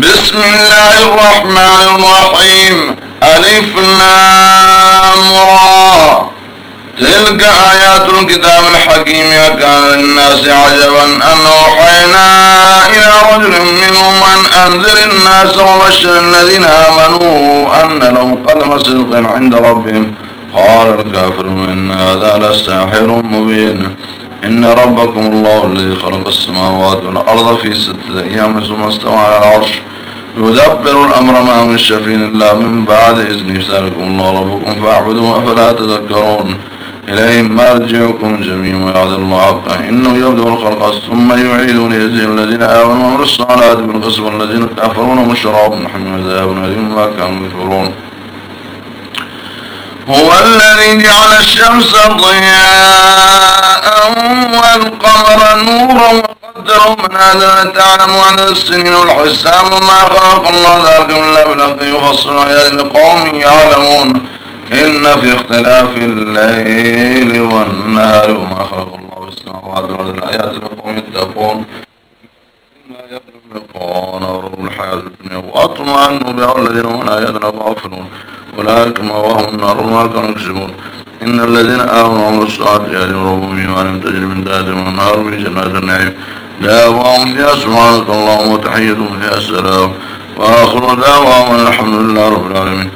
بسم الله الرحمن الرحيم. ألف را. تلك آيات الكتاب الحكيم. كان للناس عجبا أن أوحينا إلى رجل منهم أن أنذر الناس وبشر الذين آمنوا أن لهم قدم صدق عند ربهم. قال الكافرون إن هذا لساحر مبين. إن ربكم الله الذي خلق السماوات والأرض في ستة أيام ثم استوى على العرش يدبر الأمر ما من شفين إلا من بعد إذن يسألكم الله ربكم فاعبدوا أفلا تذكرون. إليه مرجعكم جميعا ويعد الله حقا إنه يبدو الخلق ثم يعيدون يجزي الذين آمنوا وعملوا الصالحات بالقسم الذين كفرون مشراب محمد ذهب أليم ما كانوا يكفرون. هو الذي جعل الشمس ضياء والقمر نورا وقدره منازل تعلم عن السنين والحساب ما خلق الله ذلك إلا بالحق يفصل آيات لقوم يعلمون إن في اختلاف الليل والنهار وما خلق الله السماوات والأرض. الآيات لقوم يتقون. يخلق ورب الحياة الدنيا وأطمئن بها الذين هم آياتنا غافلون أولئك مأواهم النار وما كانوا يكسبون. إن الذين آمنوا وعملوا الصالحات ربهم بإيمانهم تجري من تحتهم النار في جنات النعيم. دعواهم فيها سبحانك اللهم وتحيتهم فيها السلام. وآخر دعواهم الحمد لله رب العالمين.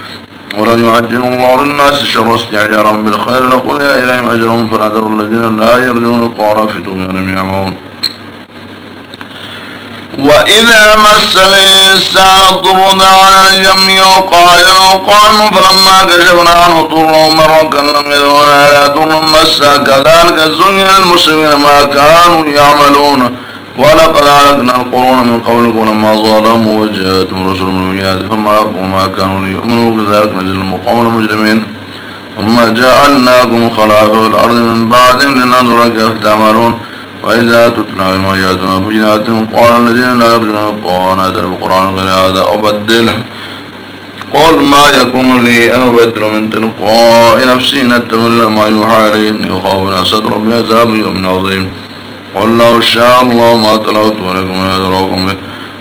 ولن يعجل الله للناس شر استعجارا بالخير. لقل يا إلهي أجرهم فنذر الذين لا يرجون القرى في طغيانهم يعمهون. وإذا مس الإنسان الضر دعانا جميع قائلا وقام فلما كشفنا عنه ضره مرة كلم يدعونا لا ضر مسا كذلك زين المسلمين ما كانوا يعملون ولقد أهلكنا القرون من قبلكم لما ظلموا وجاءتهم رسل من البينات فما ما كانوا ليؤمنوا كذلك نجل المقام المجرمين ثم جعلناكم خلائف الأرض من بعدهم لننظر كيف تعملون وإذا تتلى عليهم آياتنا بينات قال الذين لا يرجون القرآن هذا القرآن غير هذا أبدله قل ما يكون لي أن أبدل من تلقاء نفسي نتبل ما يوحى إليه إني أخاف أن صدر بعذاب يوم عظيم. قل لو شاء الله ما تلوت ولكم من أدراكم به.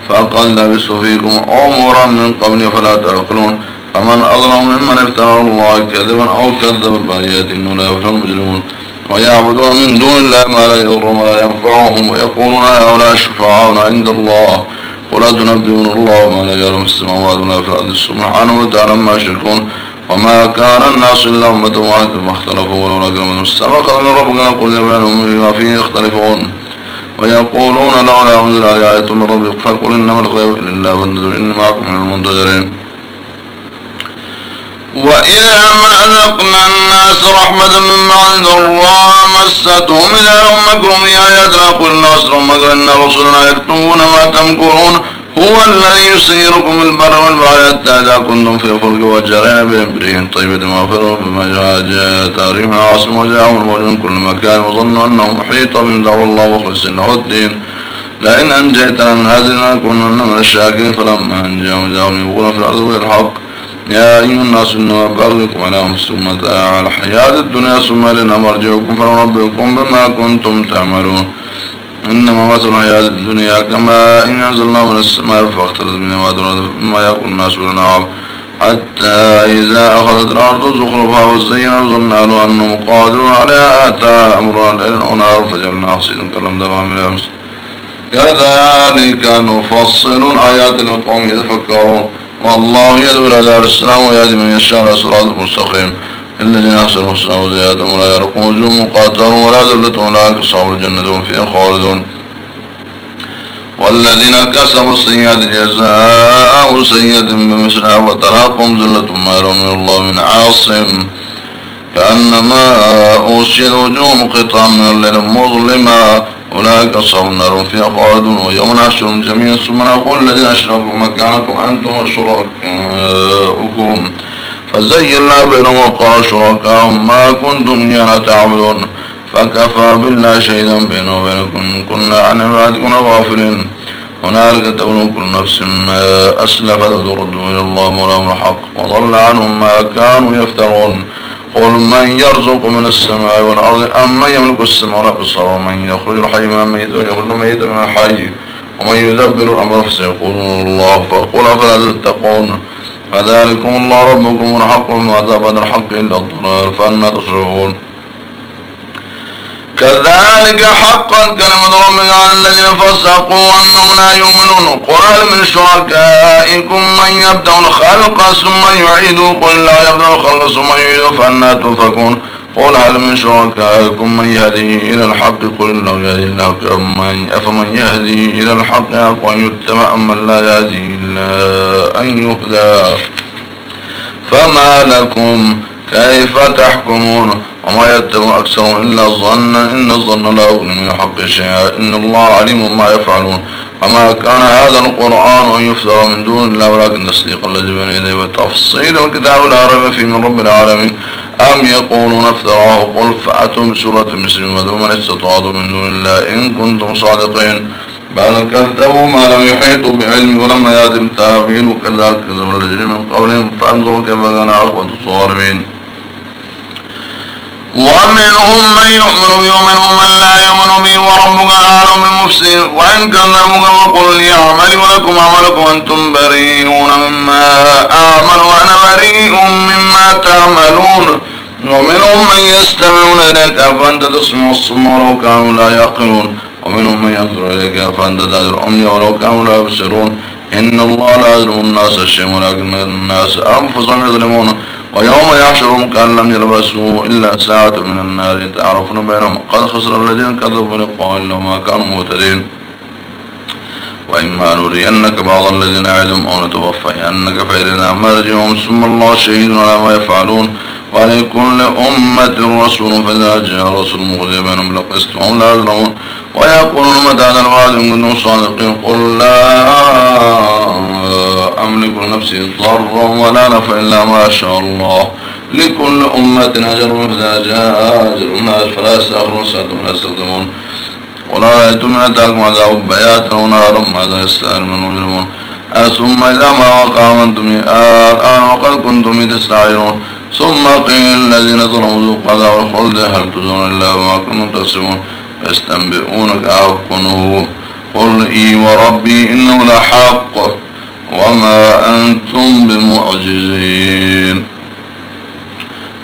فقد لبست فيكم عمرا من قبل فلا تعقلون. فمن أظلم ممن افترى الله كذبا أو كذب بآيات إنه لا يفهم المجرمون. ويعبدون من دون الله ما لا يضرهم ولا ينفعهم ويقولون هؤلاء شفعاؤنا عند الله. ولا تنبئون الله ما لا يعلم السماوات ولا في الأرض. سبحانه وتعالى ما يشركون. وما كان الناس إلا أمة واحدة. اختلفوا ولولا كلمة سبق من ربنا قل بينهم بما فيه يختلفون. ويقولون لولا أنزل آيات من ربك. فقل إنما الغيب إلا والنذر. إني معكم من المنتظرين وإذا ما أذقنا الناس رحمة من بعد الله مستهم إذا هم مكرهم آياتنا قل نصر إن رسلنا يكتبون ما تمكرون. هو الذي يسيركم البر والبحر حتى إذا كنتم في فلك وجرين بأمرهم طيبة مغفرة بما جاء تاريخ عاصم وجاءهم الموج من كل مكان وظنوا أنه محيط من دعوة الله وخلص له الدين. لئن أنجيتنا من هذه لنكونن من الشاكرين. فلما أنجاهم جاءهم يقولون في الأرض بالحق يا أيها الناس إنما بغيكم ثم على الحياة الدنيا ثم لنا مرجعكم فنربكم بما كنتم تعملون. إنما مثل الحياة الدنيا كما إن أنزلنا من السماء فاختلط من نبات ما يأكل الناس بالنعم حتى إذا أخذت الأرض زخرفها وزينا وظننا له أنه قادر عليها آتى أمرنا ليلا ونهار فجعلنا حصيدا كلام دفع من الأمس كذلك نفصل الآيات لقوم يتفكرون. والله يدعو إلى دار السلام ويهدي من يشاء إلى صراط المستقيم الذين أحسنوا الحسنى وزيادة ولا يرقون وجوه مقاتل ولا ذلة ولا أصحاب الجنة هم فيها خالدون. والذين كسبوا السيئات جزاء سيئة بمثلها وتراكم ذلة ما يرون من الله من عاصم. كأنما أوشي وجوه قطعا من الليل مظلما. أولئك أصحاب النار فيها خالدون ويوم نحشرهم جميعا ثم نقول الذين أشركوا مكانكم أنتم وشركاؤكم فزينا بينهم وقال شركاهم ما كنتم إيانا تعبدون. فكفى بالله شهيدا بينه وبينكم. كنا عن عبادكم غافلين. هنالك تقول كل نفس ما أسلفت وتردوا إلى الله مولاهم الحق وضل عنهم ما كانوا يفترون. قل من يرزق من السماء والأرض أم يملك السماء والأبصار ومن يخرج الحي من الميت ويخرج الميت من الحي ومن يدبر الأمر فسيقولون الله فقل أفلا تتقون فذلكم الله ربكم الحق وما بعد الحق إلا الضلال فأنا تصرفون كذلك حقا كلمة ربك على الذين فسقوا أنهم لا يؤمنون. قل من شركائكم من يبدأ الخلق ثم يعيده قل لا يبدأ الخلق ثم يعيده فأنا تؤفكون قل هل من شركائكم من يهدي إلى الحق؟ قل الله يهدي الله أفمن يهدي إلى الحق؟ وأن يتبع من لا يهدي إلا أن يهدى. فما لكم كيف تحكمون؟ وما يتبع أكثر إلا الظن إن الظن لا يغني من الحق شيئا إن الله عليم ما يفعلون. وما كان هذا القرآن أن يفترى من دون الله ولكن تصديق الذي بين يديه وتفصيل الكتاب لا ريب فيه من رب العالمين. أم يقولون افتراه؟ قل فأتوا بسورة مسلم ودعوا من استطاعوا من دون الله إن كنتم صادقين. بل كذبوا ما لم يحيطوا بعلم ولما يأتم تابعين وكذلك كذب الذين من قولهم فانظروا كيف كان عقبة الصالحين ومنهم من يؤمن به ومنهم من لا يؤمن به وربك أعلم بالمفسدين. وإن كذبوك فقل لي أعملي ولكم عملكم أنتم بريئون مما أعمل وأنا بريء مما تعملون. ومنهم من يستمعون إليك فأنت تسمع الصم ولو كانوا لا يعقلون. ومنهم من ينظر إليك فأنت تهدي العمي ولو كانوا لا يبصرون. إن الله لا يظلم الناس الشيء ولكن الناس أنفسهم يظلمون. ويوم يحشرهم كأن لم يلبسوا إلا ساعة من النار. تعرفون بينهم قد خسر الذين كذبوا لقاء الله ما كانوا مهتدين. وإما نرينك بعض الذين عدهم أو نتوفينك فإلينا مرجعهم. ثم الله شهيد على ما يفعلون. ولكل أمة رسول. فإذا جاء رسول مغذي بينهم لقسط لا يظلمون ويقولون متى هذا الوعد كنتم صادقين. قل لا أملك لنفسي ضرا ولا نفع إلا ما شاء الله. لكل أمة أجر فإذا جاء أجر الناس فلا يستأخرون ساعة ولا يستخدمون ولا رأيتم أتاكم عذاب بياتا ونارا ماذا يستأهل من مجرمون ثم إذا ما وقع أنتم الآن وقد كنتم تستعيرون ثم قيل الذين ظلموا ذوقوا عذاب الخلد هل تزون إلا بما كنتم تكسبون؟ يستنبئونك أحقنه قل إي وربي إنه لحق. وما أنتم بمعجزين.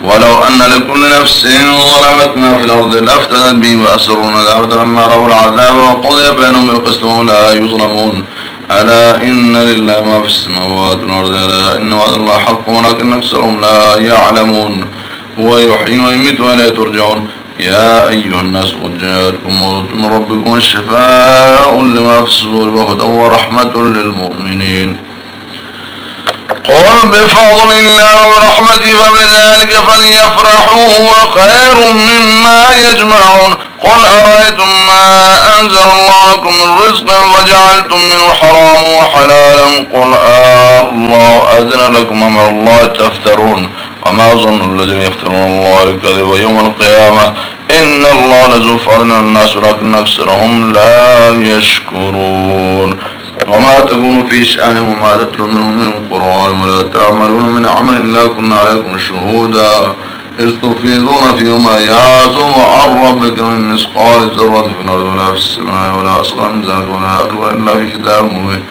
ولو أن لكل نفس ظلمت ما في الأرض لافتدت به وأسرون الأرض لما رأوا العذاب وقضي بينهم بالقسط لا يظلمون. ألا إن لله ما في السماوات والأرض ألا إن وعد الله حق ولكن أكثرهم لا يعلمون. هو يحيي ويميت ولا ترجعون. يا أيها الناس قد جاءتكم موت من ربكم الشفاء لما في الصدور وهدى ورحمة للمؤمنين. قل بفضل الله ورحمته فبذلك فليفرحوا هو خير مما يجمعون. قل أرأيتم ما أنزل الله لكم من رزق وجعلتم منه حرام وحلالا؟ قل آه الله أذن لكم أمر الله تفترون. وما ظن الذين يفترون الله الكذب يوم القيامة. إن الله لذو فضل الناس ولكن أكثرهم لا يشكرون. وما تكون في شأن وما تتلو منه من قرآن ولا تعملون من عمل إلا كنا عليكم شهودا. إذ تفيضون فيما يعزم عن ربك من مثقال ذرة في الأرض ولا في السماء ولا أصغر من ذلك ولا أكبر إلا في كتاب مبين.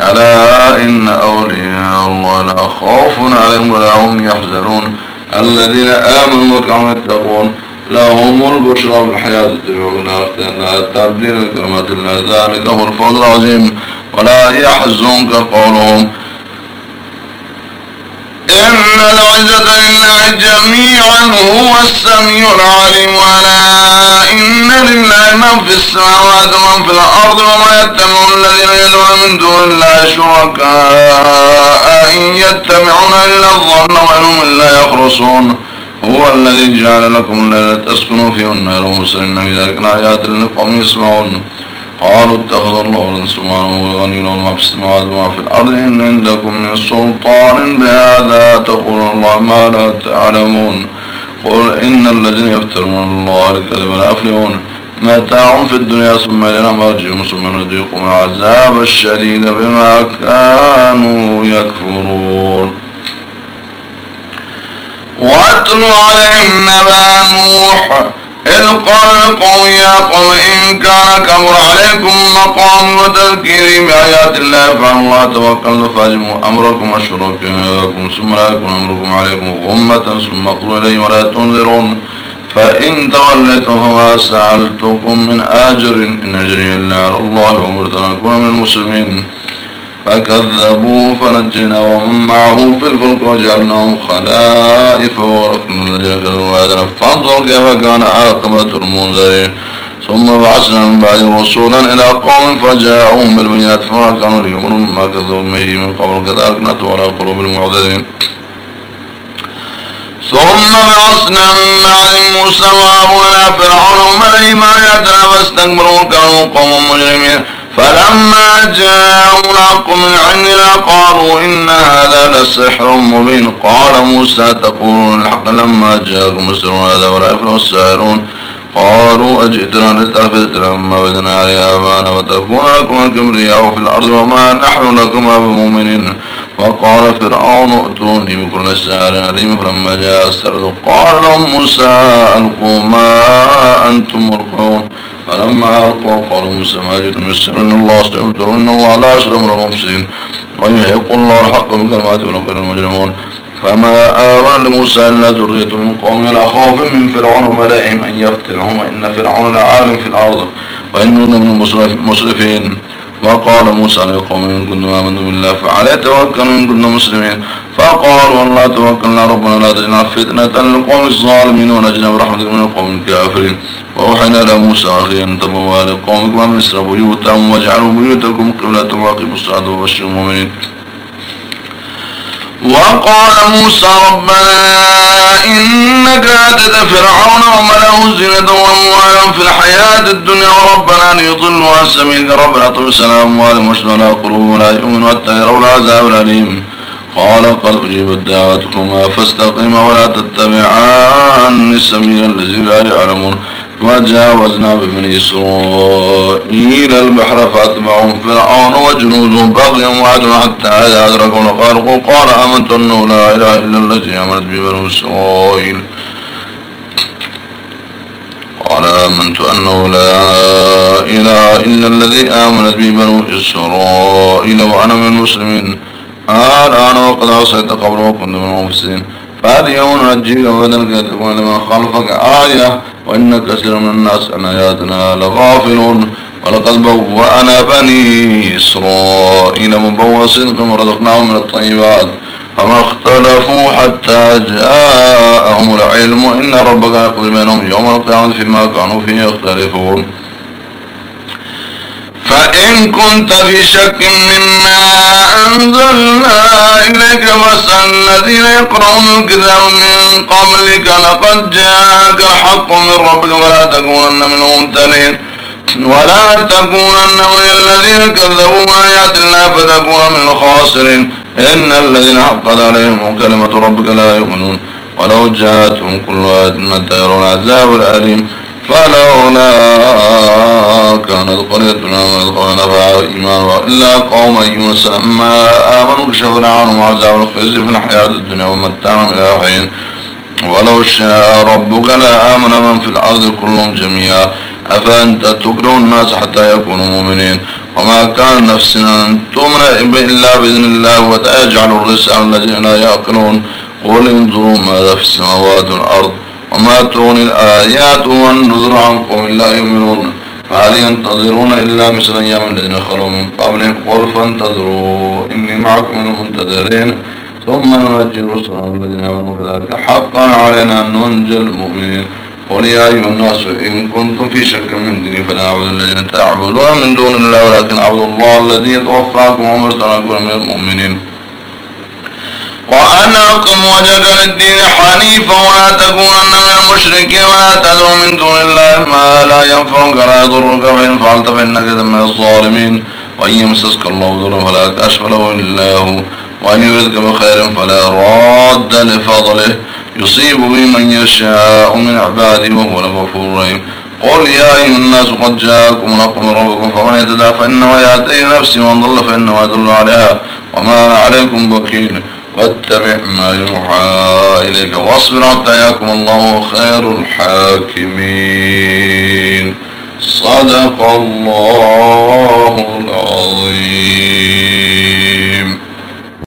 ألا إن أولياء الله لا خوف عليهم ولا هم يحزنون. الذين آمنوا وكانوا يتقون لهم البشرى في الحياة الدنيا والآخرة تبديل لكلمات الله ذلك هو الفضل العظيم. ولا يحزنك قولهم. إن العزة لله جميعا هو السميع العليم. ولا إن لله من في السماوات ومن في الأرض وما يتبع الذين يدعون من دون الله شركاء إن يتبعون إلا الظن وإنهم إلا يخرصون هو الذي جعل لكم الليل تسكنوا فيه والنهار ومسلمين في ذلك الآيات لقوم يسمعون. قالوا اتخذ الله سبحانه وغني له ما في السماوات وما في الأرض إن عندكم من سلطان بهذا تقول الله ما لا تعلمون. قل إن الذين يفترون الله الكذب لا يفلحون متاع في الدنيا ثم إلينا مرجعهم ثم نذيقهم العذاب الشديد بما كانوا يكفرون. واتل عليهم نبأ نوح لقوم يا قوم إن كان كبر عليكم مقام وتذكيري بآيات الله فعلى الله توكلت فاجموا أمركم وشركاءكم ثم لا يكون أمركم عليكم غمة ثم اقضوا إلي ولا تنذرون. فإن توليتم فما سألتكم من آجر إن أجري إلا على الله أكون من المسلمين. فكذبوا فنجينا ومن معه في الفلك وجعلناهم خلائف وركنا الذين آياتنا فانظر كيف كان عاقبة المنذرين. ثم بعثنا من بعد رسولا إلى قوم فجاءهم بالبينات فما كانوا ليؤمنوا ما كذبوا به من قبل كذلك نتولى قلوب المعتدين. ثم بعثنا من بعد موسى إلى فرعون وملئهم آياتنا فاستكبروا كانوا قوم مجرمين. فلما جاءوا من عندنا قالوا إن هذا لسحر مبين. قال موسى تقولون الحق لما جاءكم السر هذا ولا يفلح قالوا أجئتنا لتلفتنا مما بدنا عليها آبانا وتكون لكم الكبرياء في الأرض وما نحن لكم بمؤمنين وقال فرعون ائتوني بكل سحر عليم. فلما جاء السرد قال لهم موسى ألقوا ما أنتم ملقون فلما ألقوا قالوا موسى ما جئتم إن الله استغفر إن الله لا يسلم المفسدين. ويحق الله الحق بكلماته ولو كان المجرمون. فما آمن لموسى إلا ذرية من قوم إلى خوف من فرعون وملائهم أن يفتنهم وإن فرعون لعالم في الأرض وإنه من المسرفين وقال موسى لقوم إن كنتم آمنوا بالله فعليه توكلوا إن كنتم مسلمين. فقالوا والله توكلنا ربنا لا تجعلنا فتنة للقوم الظالمين ونجنا برحمتك من القوم الكافرين. وأوحينا إلى موسى أخي أن تبوا لقومكم مصر بيوتا واجعلوا بيوتكم قبلة واقيموا الصلاة وبشروا المؤمنين. وقال موسى ربنا إنك آتت فرعون وملأه زنة وأموالا في الحياة الدنيا وربنا أن يضلوا عن سبيلك. ربنا طمس أموالهم واشد على قلوبهم لا يؤمنوا حتى يروا العذاب الأليم. قال قد أجيبت دعوتكما فاستقيما ولا تتبعان السبيل الذي لا يعلمون. وجاوزنا ببني إسرائيل البحر فأتبعهم فرعون وجنوده بغيا وعدوا حتى إذا أدركوا الغرق قال آمنت أنه لا إله إلا الذي آمنت به بنو إسرائيل. قال آمنت أنه لا إله إلا الذي آمنت به بنو إسرائيل وأنا من المسلمين. الآن وقد عصيت قبل وكنت من المفسدين. فاليوم نجيك وبدنك تكون لمن خلفك آية وإن كثير من الناس. عن آياتنا لغافلون. ولقد بوأنا بني إسرائيل مبوى صدق ورزقناهم من الطيبات. فما اختلفوا حتى جاءهم العلم إن ربك يقضي بينهم يوم القيامة فيما كانوا فيه يختلفون. فإن كنت في شك مما أنزلنا إليك فاسأل الذين يقرؤون الكتاب من قبلك لقد جاءك الحق من ربك ولا تكونن من الممتلين ولا تكونن من الذين كذبوا بآيات الله فتكون من الخاسرين. إن الذين حقت عليهم كلمة ربك لا يؤمنون. ولو جاءتهم كل آية متى يرون العذاب الأليم فلولا كانت قريتنا نفع إيمانها إلا قوم يونس لما آمنوا كشفنا عنهم عذاب الخزي في الحياة الدنيا ومتعهم إلى حين. ولو شاء ربك لا آمن من في الأرض كلهم جميعا. أفأنت تكره الناس حتى يكونوا مؤمنين؟ وما كان نفسنا أن تؤمن إلا بإذن الله وتجعل الرسل الذين لا يعقلون. قل انظروا ماذا في السماوات والأرض. وما تغني الآيات والنذر عن قوم لا يؤمنون. فهل ينتظرون إلا مثل أيام الذين خلوا من قبلهم؟ قل فانتظروا إني معكم من المنتظرين ثم ننجي الرسل الذين آمنوا كذلك حقا علينا أن ننجي المؤمنين. قل يا أيها الناس إن كنتم في شك من ديني فلا أعبد الذين تعبدون من دون الله ولكن أعبد الله الذي يتوفاكم ومرسل من المؤمنين. وأن أقم وجهك للدين حنيفا ولا تكونن من المشركين ولا تدعو من دون الله ما لا ينفعك ولا يضرك فإن فعلت فإنك من الظالمين. وإن يمسسك الله ضر فلا كشف له إلا هو. وإن يردك بخير فلا راد لفضله. يصيب به من يشاء من عباده وهو الغفور الرحيم. قل يا أيها الناس قد جاءكم الحق من ربكم فمن يتدع فإنما يأتي نفسي ومن ضل فإنما يدل عليها. وما عليكم بكيل واتبع ما يوحى إليك. واصبر حتى ياكم الله خير الحاكمين. صدق الله العظيم.